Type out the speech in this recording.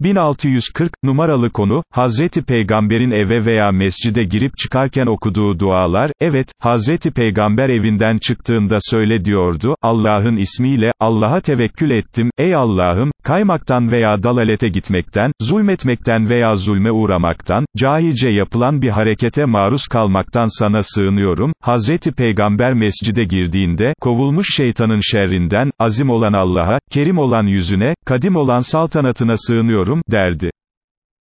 1640, numaralı konu, Hazreti Peygamber'in eve veya mescide girip çıkarken okuduğu dualar, evet, Hazreti Peygamber evinden çıktığında söyle diyordu, Allah'ın ismiyle, Allah'a tevekkül ettim, ey Allah'ım, kaymaktan veya dalalete gitmekten, zulmetmekten veya zulme uğramaktan, cahilce yapılan bir harekete maruz kalmaktan sana sığınıyorum, Hazreti Peygamber mescide girdiğinde, kovulmuş şeytanın şerrinden, azim olan Allah'a, kerim olan yüzüne, kadim olan saltanatına sığınıyorum, derdi.